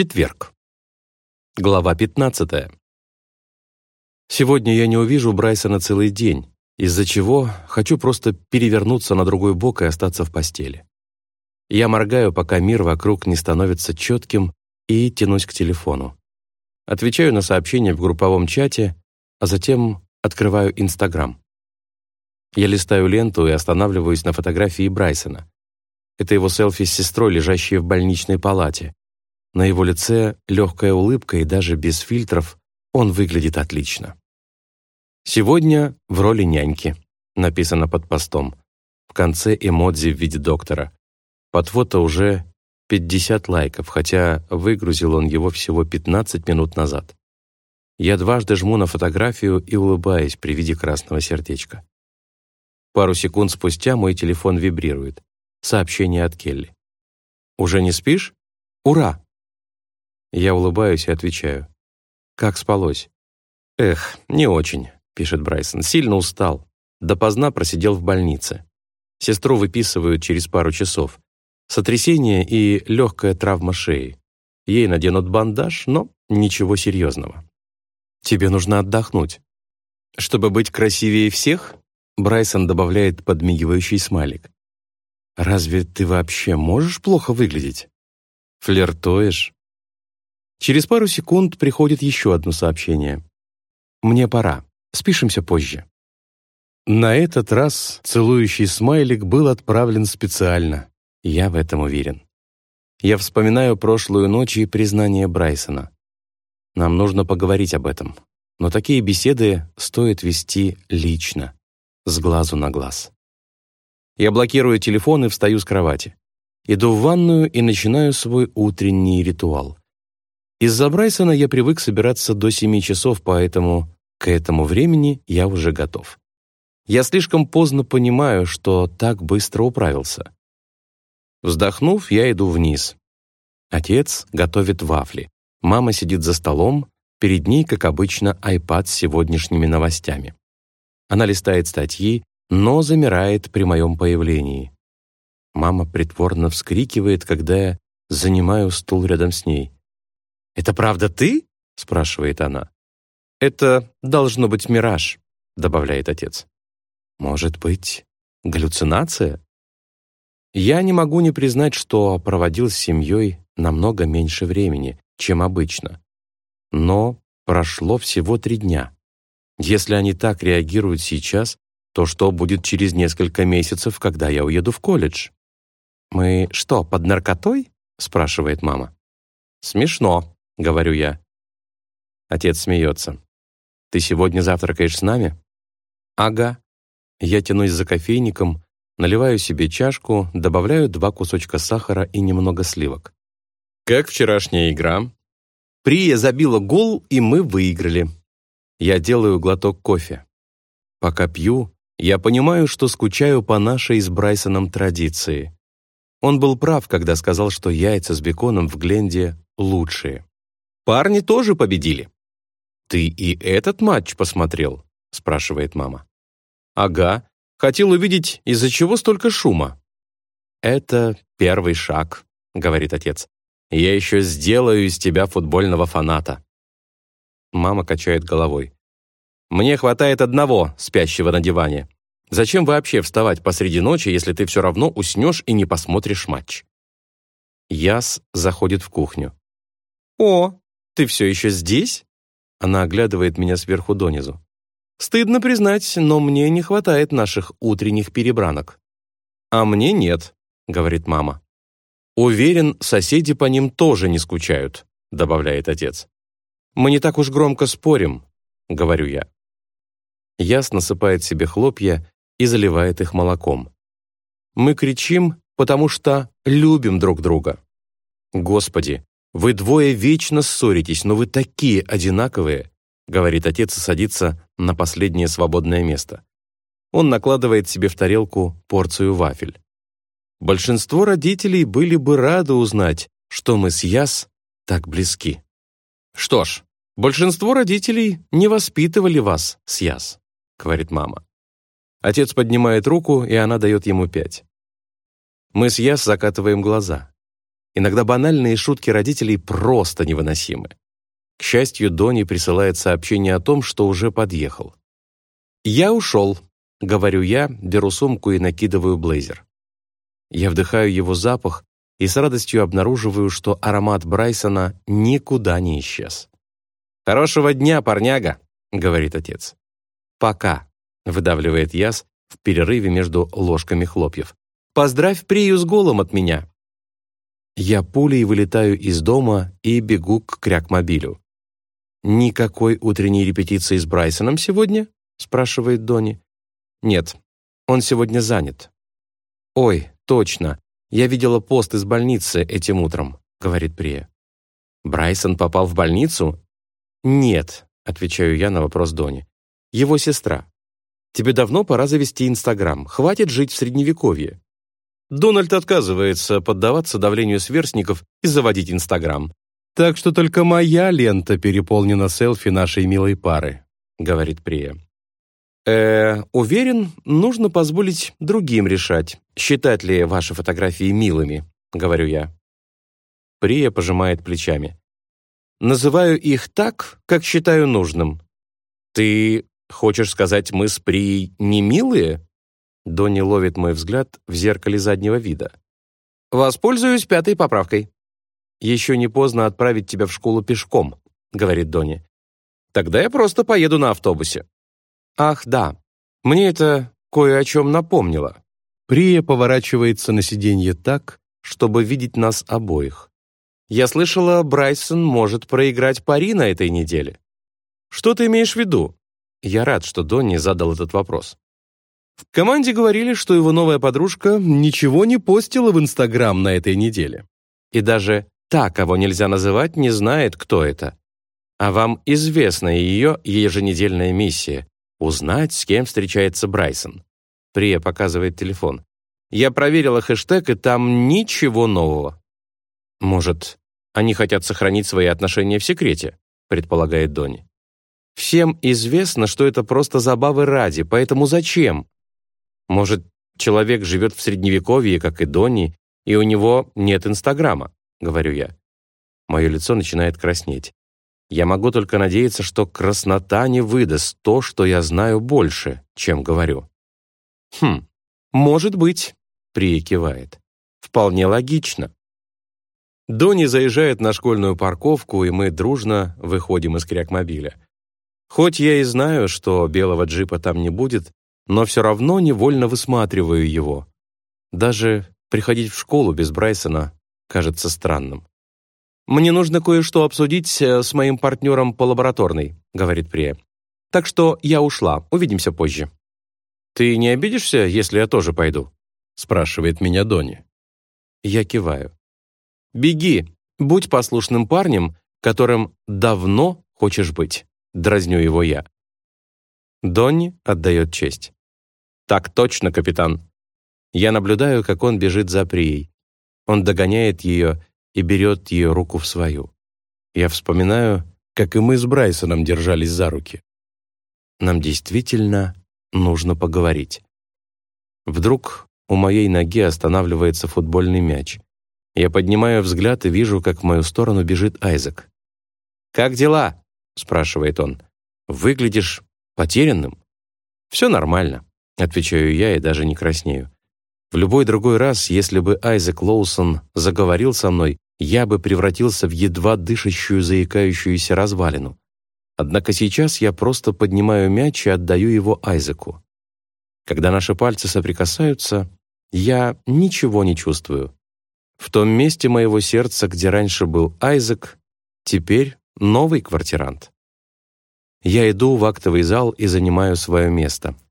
Четверг. Глава 15. Сегодня я не увижу Брайсона целый день, из-за чего хочу просто перевернуться на другой бок и остаться в постели. Я моргаю, пока мир вокруг не становится четким, и тянусь к телефону. Отвечаю на сообщения в групповом чате, а затем открываю Инстаграм. Я листаю ленту и останавливаюсь на фотографии Брайсона. Это его селфи с сестрой, лежащей в больничной палате. На его лице легкая улыбка, и даже без фильтров он выглядит отлично. «Сегодня в роли няньки», написано под постом. В конце эмодзи в виде доктора. Под фото уже 50 лайков, хотя выгрузил он его всего 15 минут назад. Я дважды жму на фотографию и улыбаюсь при виде красного сердечка. Пару секунд спустя мой телефон вибрирует. Сообщение от Келли. «Уже не спишь? Ура!» Я улыбаюсь и отвечаю. «Как спалось?» «Эх, не очень», — пишет Брайсон. «Сильно устал. Допоздна просидел в больнице. Сестру выписывают через пару часов. Сотрясение и легкая травма шеи. Ей наденут бандаж, но ничего серьезного. Тебе нужно отдохнуть. Чтобы быть красивее всех, Брайсон добавляет подмигивающий смайлик. Разве ты вообще можешь плохо выглядеть? Флиртуешь? Через пару секунд приходит еще одно сообщение. «Мне пора. Спишемся позже». На этот раз целующий смайлик был отправлен специально. Я в этом уверен. Я вспоминаю прошлую ночь и признание Брайсона. Нам нужно поговорить об этом. Но такие беседы стоит вести лично, с глазу на глаз. Я блокирую телефон и встаю с кровати. Иду в ванную и начинаю свой утренний ритуал. Из-за Брайсона я привык собираться до 7 часов, поэтому к этому времени я уже готов. Я слишком поздно понимаю, что так быстро управился. Вздохнув, я иду вниз. Отец готовит вафли. Мама сидит за столом, перед ней, как обычно, айпад с сегодняшними новостями. Она листает статьи, но замирает при моем появлении. Мама притворно вскрикивает, когда я занимаю стул рядом с ней. «Это правда ты?» — спрашивает она. «Это должно быть мираж», — добавляет отец. «Может быть, галлюцинация?» Я не могу не признать, что проводил с семьей намного меньше времени, чем обычно. Но прошло всего три дня. Если они так реагируют сейчас, то что будет через несколько месяцев, когда я уеду в колледж? «Мы что, под наркотой?» — спрашивает мама. «Смешно», — говорю я. Отец смеется. «Ты сегодня завтракаешь с нами?» «Ага». Я тянусь за кофейником, наливаю себе чашку, добавляю два кусочка сахара и немного сливок. «Как вчерашняя игра?» Прия забила гол, и мы выиграли. Я делаю глоток кофе. Пока пью, я понимаю, что скучаю по нашей с Брайсоном традиции. Он был прав, когда сказал, что яйца с беконом в Гленде лучшие. Парни тоже победили. «Ты и этот матч посмотрел?» — спрашивает мама. «Ага. Хотел увидеть, из-за чего столько шума». «Это первый шаг», — говорит отец. «Я еще сделаю из тебя футбольного фаната». Мама качает головой. «Мне хватает одного, спящего на диване. Зачем вообще вставать посреди ночи, если ты все равно уснешь и не посмотришь матч?» Яс заходит в кухню. «О, ты все еще здесь?» Она оглядывает меня сверху донизу. «Стыдно признать, но мне не хватает наших утренних перебранок». «А мне нет», — говорит мама. «Уверен, соседи по ним тоже не скучают», — добавляет отец. «Мы не так уж громко спорим», — говорю я. Яс насыпает себе хлопья и заливает их молоком. Мы кричим, потому что любим друг друга. Господи, «Вы двое вечно ссоритесь, но вы такие одинаковые», говорит отец и садится на последнее свободное место. Он накладывает себе в тарелку порцию вафель. Большинство родителей были бы рады узнать, что мы с Яс так близки. Что ж, большинство родителей не воспитывали вас с Яс, говорит мама. Отец поднимает руку, и она дает ему пять. Мы с Яс закатываем глаза. Иногда банальные шутки родителей просто невыносимы. К счастью, Дони присылает сообщение о том, что уже подъехал. «Я ушел», — говорю я, беру сумку и накидываю блейзер. Я вдыхаю его запах и с радостью обнаруживаю, что аромат Брайсона никуда не исчез. «Хорошего дня, парняга», — говорит отец. «Пока», — выдавливает Яс в перерыве между ложками хлопьев. «Поздравь Прию с голом от меня». Я пулей вылетаю из дома и бегу к крякмобилю. «Никакой утренней репетиции с Брайсоном сегодня?» — спрашивает Донни. «Нет, он сегодня занят». «Ой, точно, я видела пост из больницы этим утром», — говорит Прия. «Брайсон попал в больницу?» «Нет», — отвечаю я на вопрос Донни. «Его сестра. Тебе давно пора завести Инстаграм. Хватит жить в Средневековье». Дональд отказывается поддаваться давлению сверстников и заводить Инстаграм. «Так что только моя лента переполнена селфи нашей милой пары», — говорит Прия. «Э, уверен, нужно позволить другим решать, считать ли ваши фотографии милыми», — говорю я. Прия пожимает плечами. «Называю их так, как считаю нужным». «Ты хочешь сказать, мы с Прией не милые?» Донни ловит мой взгляд в зеркале заднего вида. «Воспользуюсь пятой поправкой», «Еще не поздно отправить тебя в школу пешком», — говорит Донни. «Тогда я просто поеду на автобусе». «Ах, да, мне это кое о чем напомнило». Прия поворачивается на сиденье так, чтобы видеть нас обоих. «Я слышала, Брайсон может проиграть пари на этой неделе». «Что ты имеешь в виду?» Я рад, что Донни задал этот вопрос. В команде говорили, что его новая подружка ничего не постила в Инстаграм на этой неделе. И даже Та, кого нельзя называть, не знает, кто это. А вам известна ее еженедельная миссия — узнать, с кем встречается Брайсон. Прия показывает телефон. Я проверила хэштег, и там ничего нового. Может, они хотят сохранить свои отношения в секрете, предполагает Донни. Всем известно, что это просто забавы ради, поэтому зачем? Может, человек живет в Средневековье, как и Донни, и у него нет Инстаграма. — говорю я. Мое лицо начинает краснеть. Я могу только надеяться, что краснота не выдаст то, что я знаю больше, чем говорю. «Хм, может быть», — Прия кивает. «Вполне логично». Дони заезжает на школьную парковку, и мы дружно выходим из крякмобиля. Хоть я и знаю, что белого джипа там не будет, но все равно невольно высматриваю его. Даже приходить в школу без Брайсона кажется странным. «Мне нужно кое-что обсудить э, с моим партнером по лабораторной», — говорит Прия. «Так что я ушла. Увидимся позже». «Ты не обидишься, если я тоже пойду?» — спрашивает меня Дони. Я киваю. «Беги, будь послушным парнем, которым давно хочешь быть», — дразню его я. Донни отдает честь. «Так точно, капитан». Я наблюдаю, как он бежит за Прией. Он догоняет ее и берет ее руку в свою. Я вспоминаю, как и мы с Брайсоном держались за руки. Нам действительно нужно поговорить. Вдруг у моей ноги останавливается футбольный мяч. Я поднимаю взгляд и вижу, как в мою сторону бежит Айзек. «Как дела?» — спрашивает он. «Выглядишь потерянным?» «Все нормально», — отвечаю я и даже не краснею. В любой другой раз, если бы Айзек Лоусон заговорил со мной, я бы превратился в едва дышащую, заикающуюся развалину. Однако сейчас я просто поднимаю мяч и отдаю его Айзеку. Когда наши пальцы соприкасаются, я ничего не чувствую. В том месте моего сердца, где раньше был Айзек, теперь новый квартирант. Я иду в актовый зал и занимаю свое место —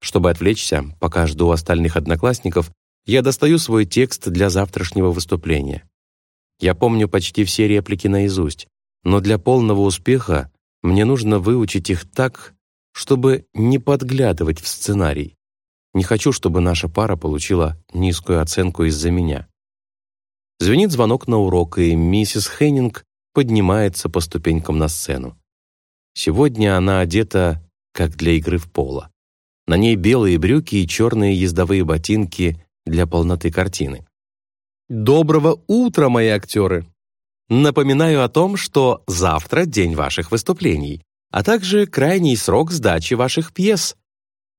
чтобы отвлечься, пока жду остальных одноклассников, я достаю свой текст для завтрашнего выступления. Я помню почти все реплики наизусть, но для полного успеха мне нужно выучить их так, чтобы не подглядывать в сценарий. Не хочу, чтобы наша пара получила низкую оценку из-за меня. Звенит звонок на урок, и миссис Хеннинг поднимается по ступенькам на сцену. Сегодня она одета, как для игры в поло. На ней белые брюки и черные ездовые ботинки для полноты картины. Доброго утра, мои актеры! Напоминаю о том, что завтра день ваших выступлений, а также крайний срок сдачи ваших пьес.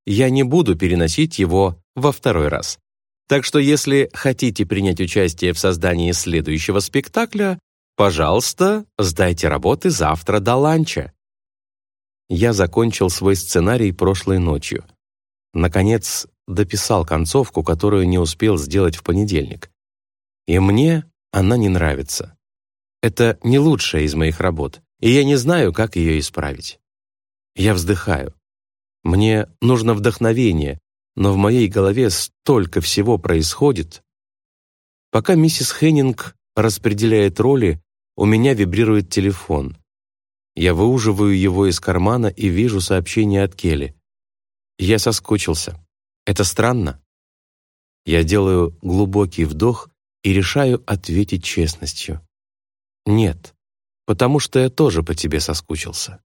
Я не буду переносить его во второй раз. Так что если хотите принять участие в создании следующего спектакля, пожалуйста, сдайте работы завтра до ланча. Я закончил свой сценарий прошлой ночью. Наконец, дописал концовку, которую не успел сделать в понедельник. И мне она не нравится. Это не лучшая из моих работ, и я не знаю, как ее исправить. Я вздыхаю. Мне нужно вдохновение, но в моей голове столько всего происходит. Пока миссис Хеннинг распределяет роли, у меня вибрирует телефон. Я выуживаю его из кармана и вижу сообщение от Келли. Я соскучился. Это странно. Я делаю глубокий вдох и решаю ответить честностью. Нет, потому что я тоже по тебе соскучился.